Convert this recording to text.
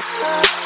Christmas.